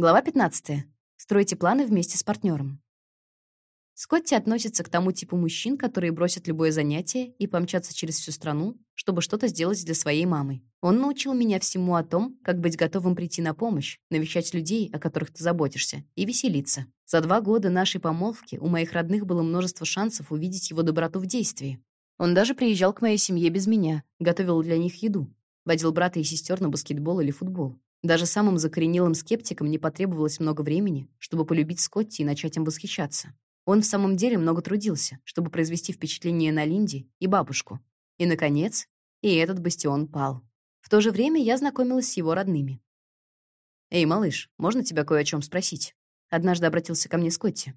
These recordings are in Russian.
Глава 15. Стройте планы вместе с партнером. Скотти относится к тому типу мужчин, которые бросят любое занятие и помчатся через всю страну, чтобы что-то сделать для своей мамы. Он научил меня всему о том, как быть готовым прийти на помощь, навещать людей, о которых ты заботишься, и веселиться. За два года нашей помолвки у моих родных было множество шансов увидеть его доброту в действии. Он даже приезжал к моей семье без меня, готовил для них еду, водил брата и сестер на баскетбол или футбол. Даже самым закоренелым скептикам не потребовалось много времени, чтобы полюбить Скотти и начать им восхищаться. Он в самом деле много трудился, чтобы произвести впечатление на Линди и бабушку. И, наконец, и этот бастион пал. В то же время я знакомилась с его родными. «Эй, малыш, можно тебя кое о чем спросить?» Однажды обратился ко мне Скотти.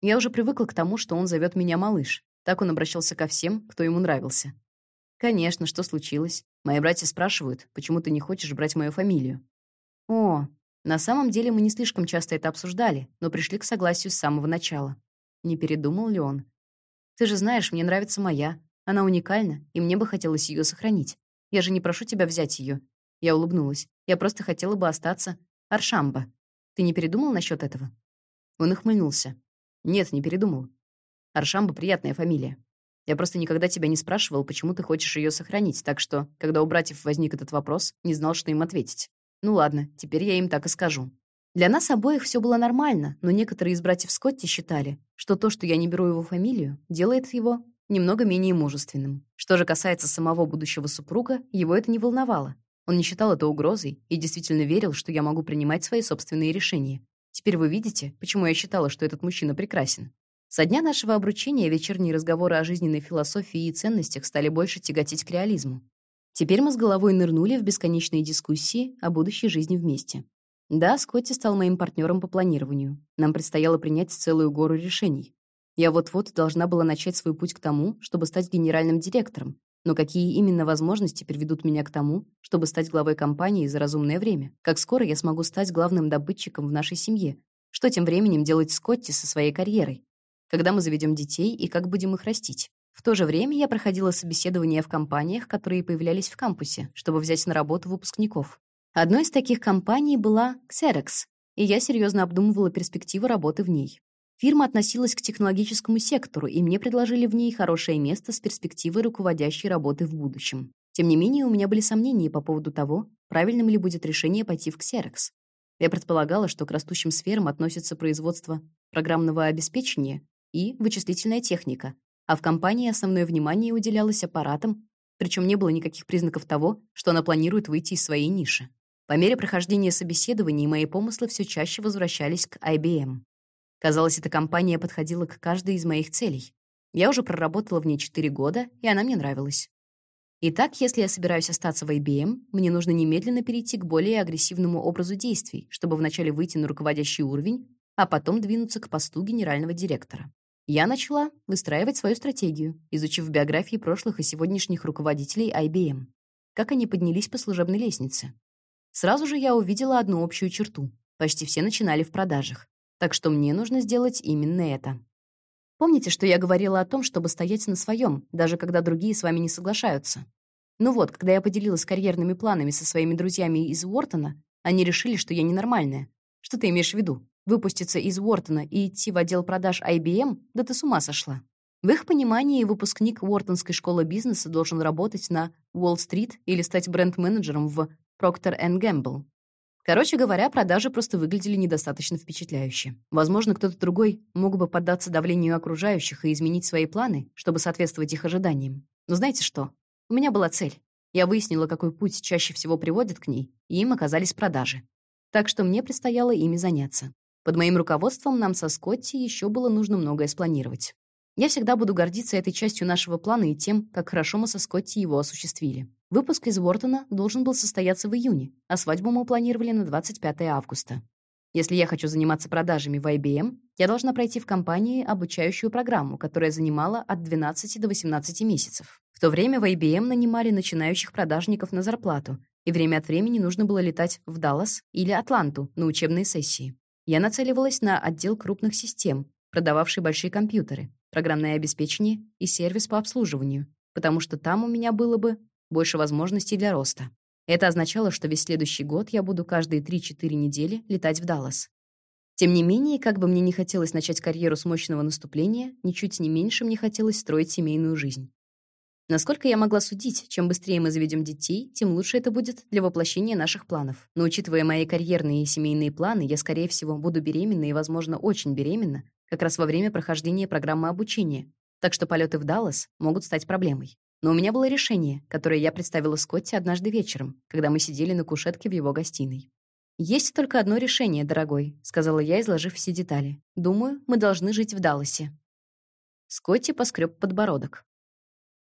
Я уже привыкла к тому, что он зовет меня малыш. Так он обращался ко всем, кто ему нравился. «Конечно, что случилось? Мои братья спрашивают, почему ты не хочешь брать мою фамилию?» О, на самом деле мы не слишком часто это обсуждали, но пришли к согласию с самого начала. Не передумал ли он? Ты же знаешь, мне нравится моя. Она уникальна, и мне бы хотелось ее сохранить. Я же не прошу тебя взять ее. Я улыбнулась. Я просто хотела бы остаться Аршамба. Ты не передумал насчет этого? Он ухмыльнулся. Нет, не передумал. Аршамба приятная фамилия. Я просто никогда тебя не спрашивал, почему ты хочешь ее сохранить, так что, когда у братьев возник этот вопрос, не знал, что им ответить. Ну ладно, теперь я им так и скажу. Для нас обоих все было нормально, но некоторые из братьев Скотти считали, что то, что я не беру его фамилию, делает его немного менее мужественным. Что же касается самого будущего супруга, его это не волновало. Он не считал это угрозой и действительно верил, что я могу принимать свои собственные решения. Теперь вы видите, почему я считала, что этот мужчина прекрасен. Со дня нашего обручения вечерние разговоры о жизненной философии и ценностях стали больше тяготеть к реализму. Теперь мы с головой нырнули в бесконечные дискуссии о будущей жизни вместе. Да, Скотти стал моим партнером по планированию. Нам предстояло принять целую гору решений. Я вот-вот должна была начать свой путь к тому, чтобы стать генеральным директором. Но какие именно возможности приведут меня к тому, чтобы стать главой компании за разумное время? Как скоро я смогу стать главным добытчиком в нашей семье? Что тем временем делать Скотти со своей карьерой? Когда мы заведем детей и как будем их растить? В то же время я проходила собеседования в компаниях, которые появлялись в кампусе, чтобы взять на работу выпускников. Одной из таких компаний была Xerox, и я серьезно обдумывала перспективы работы в ней. Фирма относилась к технологическому сектору, и мне предложили в ней хорошее место с перспективой руководящей работы в будущем. Тем не менее, у меня были сомнения по поводу того, правильным ли будет решение пойти в Xerox. Я предполагала, что к растущим сферам относятся производство программного обеспечения и вычислительная техника, а в компании основное внимание уделялось аппаратам, причем не было никаких признаков того, что она планирует выйти из своей ниши. По мере прохождения собеседований мои помыслы все чаще возвращались к IBM. Казалось, эта компания подходила к каждой из моих целей. Я уже проработала в ней 4 года, и она мне нравилась. Итак, если я собираюсь остаться в IBM, мне нужно немедленно перейти к более агрессивному образу действий, чтобы вначале выйти на руководящий уровень, а потом двинуться к посту генерального директора. Я начала выстраивать свою стратегию, изучив биографии прошлых и сегодняшних руководителей IBM. Как они поднялись по служебной лестнице. Сразу же я увидела одну общую черту. Почти все начинали в продажах. Так что мне нужно сделать именно это. Помните, что я говорила о том, чтобы стоять на своем, даже когда другие с вами не соглашаются? Ну вот, когда я поделилась карьерными планами со своими друзьями из Уортона, они решили, что я ненормальная. Что ты имеешь в виду? Выпуститься из Уортона и идти в отдел продаж IBM? Да ты с ума сошла. В их понимании выпускник Уортонской школы бизнеса должен работать на Уолл-стрит или стать бренд-менеджером в Procter Gamble. Короче говоря, продажи просто выглядели недостаточно впечатляюще. Возможно, кто-то другой мог бы поддаться давлению окружающих и изменить свои планы, чтобы соответствовать их ожиданиям. Но знаете что? У меня была цель. Я выяснила, какой путь чаще всего приводит к ней, и им оказались продажи. Так что мне предстояло ими заняться. Под моим руководством нам со Скотти еще было нужно многое спланировать. Я всегда буду гордиться этой частью нашего плана и тем, как хорошо мы со Скотти его осуществили. Выпуск из Уортона должен был состояться в июне, а свадьбу мы планировали на 25 августа. Если я хочу заниматься продажами в IBM, я должна пройти в компании обучающую программу, которая занимала от 12 до 18 месяцев. В то время в IBM нанимали начинающих продажников на зарплату, и время от времени нужно было летать в Даллас или Атланту на учебные сессии. Я нацеливалась на отдел крупных систем, продававший большие компьютеры, программное обеспечение и сервис по обслуживанию, потому что там у меня было бы больше возможностей для роста. Это означало, что весь следующий год я буду каждые 3-4 недели летать в Даллас. Тем не менее, как бы мне не хотелось начать карьеру с мощного наступления, ничуть не меньше мне хотелось строить семейную жизнь. Насколько я могла судить, чем быстрее мы заведем детей, тем лучше это будет для воплощения наших планов. Но учитывая мои карьерные и семейные планы, я, скорее всего, буду беременна и, возможно, очень беременна как раз во время прохождения программы обучения. Так что полеты в Даллас могут стать проблемой. Но у меня было решение, которое я представила Скотти однажды вечером, когда мы сидели на кушетке в его гостиной. «Есть только одно решение, дорогой», — сказала я, изложив все детали. «Думаю, мы должны жить в Далласе». Скотти поскреб подбородок.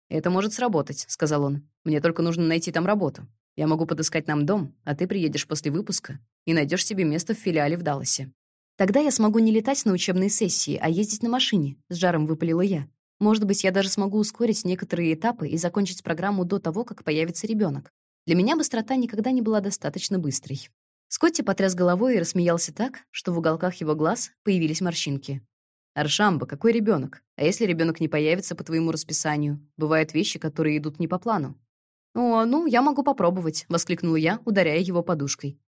«Это может сработать», — сказал он. «Мне только нужно найти там работу. Я могу подыскать нам дом, а ты приедешь после выпуска и найдешь себе место в филиале в Далласе. Тогда я смогу не летать на учебные сессии, а ездить на машине», — с жаром выпалила я. «Может быть, я даже смогу ускорить некоторые этапы и закончить программу до того, как появится ребенок. Для меня быстрота никогда не была достаточно быстрой». Скотти потряс головой и рассмеялся так, что в уголках его глаз появились морщинки. «Аршамба, какой ребенок? А если ребенок не появится по твоему расписанию? Бывают вещи, которые идут не по плану». «О, ну, я могу попробовать», — воскликнула я, ударяя его подушкой.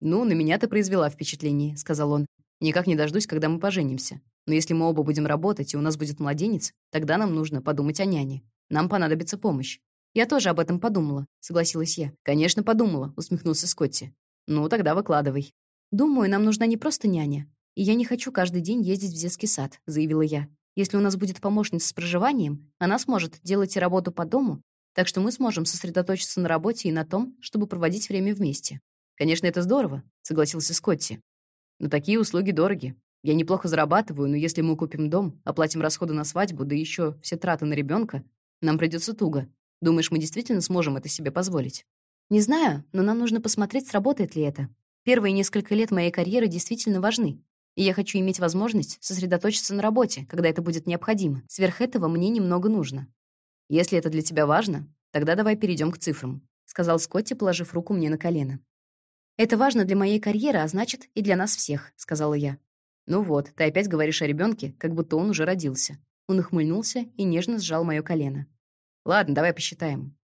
«Ну, на меня ты произвела впечатление», — сказал он. «Никак не дождусь, когда мы поженимся. Но если мы оба будем работать, и у нас будет младенец, тогда нам нужно подумать о няне. Нам понадобится помощь». «Я тоже об этом подумала», — согласилась я. «Конечно, подумала», — усмехнулся Скотти. Ну, тогда выкладывай. Думаю, нам нужна не просто няня. И я не хочу каждый день ездить в детский сад, заявила я. Если у нас будет помощница с проживанием, она сможет делать и работу по дому, так что мы сможем сосредоточиться на работе и на том, чтобы проводить время вместе. Конечно, это здорово, согласился Скотти. Но такие услуги дороги. Я неплохо зарабатываю, но если мы купим дом, оплатим расходы на свадьбу, да еще все траты на ребенка, нам придется туго. Думаешь, мы действительно сможем это себе позволить? Не знаю, но нам нужно посмотреть, сработает ли это. Первые несколько лет моей карьеры действительно важны, и я хочу иметь возможность сосредоточиться на работе, когда это будет необходимо. Сверх этого мне немного нужно. Если это для тебя важно, тогда давай перейдем к цифрам, сказал Скотти, положив руку мне на колено. Это важно для моей карьеры, а значит, и для нас всех, сказала я. Ну вот, ты опять говоришь о ребенке, как будто он уже родился. Он ухмыльнулся и нежно сжал моё колено. Ладно, давай посчитаем.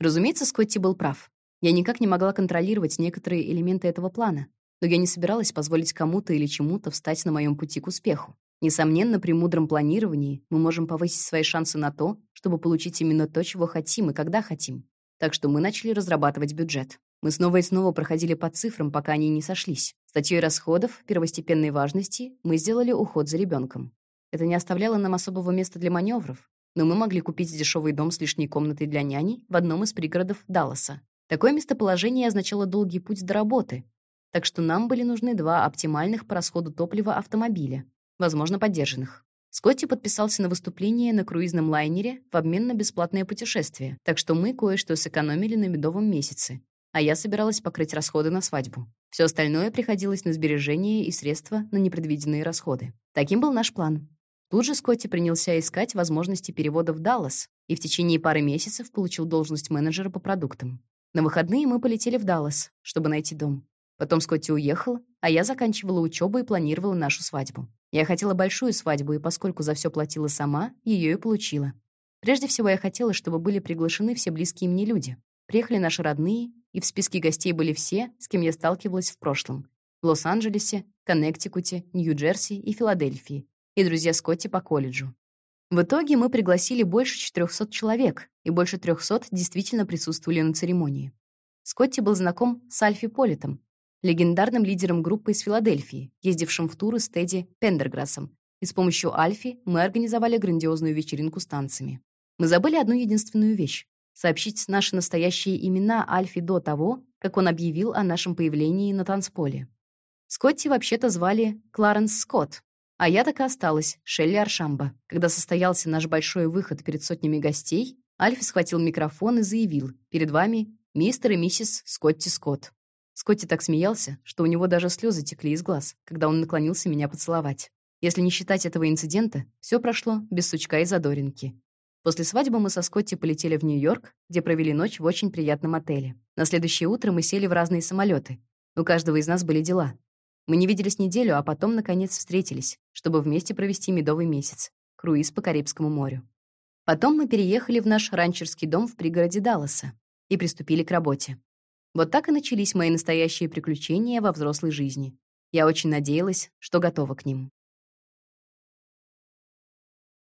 Разумеется, Скотти был прав. Я никак не могла контролировать некоторые элементы этого плана, но я не собиралась позволить кому-то или чему-то встать на моем пути к успеху. Несомненно, при мудром планировании мы можем повысить свои шансы на то, чтобы получить именно то, чего хотим и когда хотим. Так что мы начали разрабатывать бюджет. Мы снова и снова проходили по цифрам, пока они не сошлись. Статьей расходов первостепенной важности мы сделали уход за ребенком. Это не оставляло нам особого места для маневров, но мы могли купить дешевый дом с лишней комнатой для няни в одном из пригородов Далласа. Такое местоположение означало долгий путь до работы, так что нам были нужны два оптимальных по расходу топлива автомобиля, возможно, поддержанных. Скотти подписался на выступление на круизном лайнере в обмен на бесплатное путешествие, так что мы кое-что сэкономили на медовом месяце, а я собиралась покрыть расходы на свадьбу. Все остальное приходилось на сбережения и средства на непредвиденные расходы. Таким был наш план. Тут же Скотти принялся искать возможности перевода в Даллас и в течение пары месяцев получил должность менеджера по продуктам. На выходные мы полетели в Даллас, чтобы найти дом. Потом Скотти уехал, а я заканчивала учебу и планировала нашу свадьбу. Я хотела большую свадьбу, и поскольку за все платила сама, ее и получила. Прежде всего, я хотела, чтобы были приглашены все близкие мне люди. Приехали наши родные, и в списке гостей были все, с кем я сталкивалась в прошлом. В Лос-Анджелесе, Коннектикуте, Нью-Джерси и Филадельфии, и друзья Скотти по колледжу. В итоге мы пригласили больше 400 человек, и больше 300 действительно присутствовали на церемонии. Скотти был знаком с Альфи Политом, легендарным лидером группы из Филадельфии, ездившим в туры с Тедди Пендерграссом, и с помощью Альфи мы организовали грандиозную вечеринку с танцами. Мы забыли одну единственную вещь — сообщить наши настоящие имена Альфи до того, как он объявил о нашем появлении на танцполе. Скотти вообще-то звали Кларенс Скотт, а я так и осталась, Шелли Аршамба. Когда состоялся наш большой выход перед сотнями гостей, Альфи схватил микрофон и заявил «Перед вами мистер и миссис Скотти Скотт». Скотти так смеялся, что у него даже слезы текли из глаз, когда он наклонился меня поцеловать. Если не считать этого инцидента, все прошло без сучка и задоринки. После свадьбы мы со Скотти полетели в Нью-Йорк, где провели ночь в очень приятном отеле. На следующее утро мы сели в разные самолеты. У каждого из нас были дела. Мы не виделись неделю, а потом, наконец, встретились, чтобы вместе провести медовый месяц — круиз по Карибскому морю. Потом мы переехали в наш ранчерский дом в пригороде Далласа и приступили к работе. Вот так и начались мои настоящие приключения во взрослой жизни. Я очень надеялась, что готова к ним.